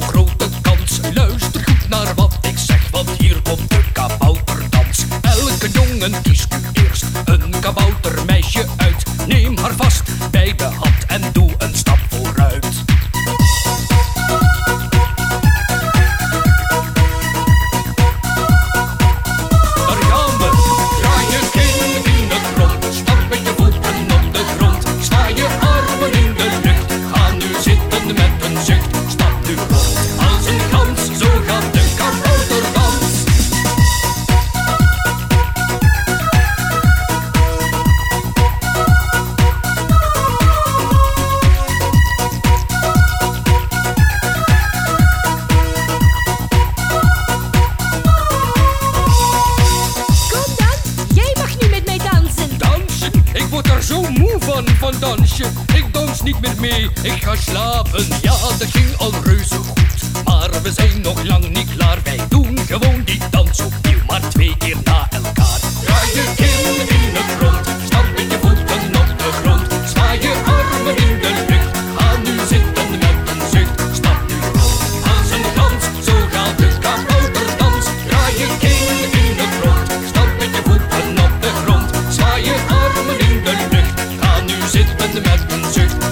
grote kans. Luister goed naar wat ik zeg, want hier komt de kabouterdans. Elke jongen kiest u eerst een kaboutermeisje uit. Neem haar vast bij de hand en zo moe van, van dansje. Ik dans niet meer mee, ik ga slapen. Ja, dat ging al reuze goed. Maar we zijn nog lang niet klaar. Wij doen gewoon die dans opnieuw, the Madman's trick.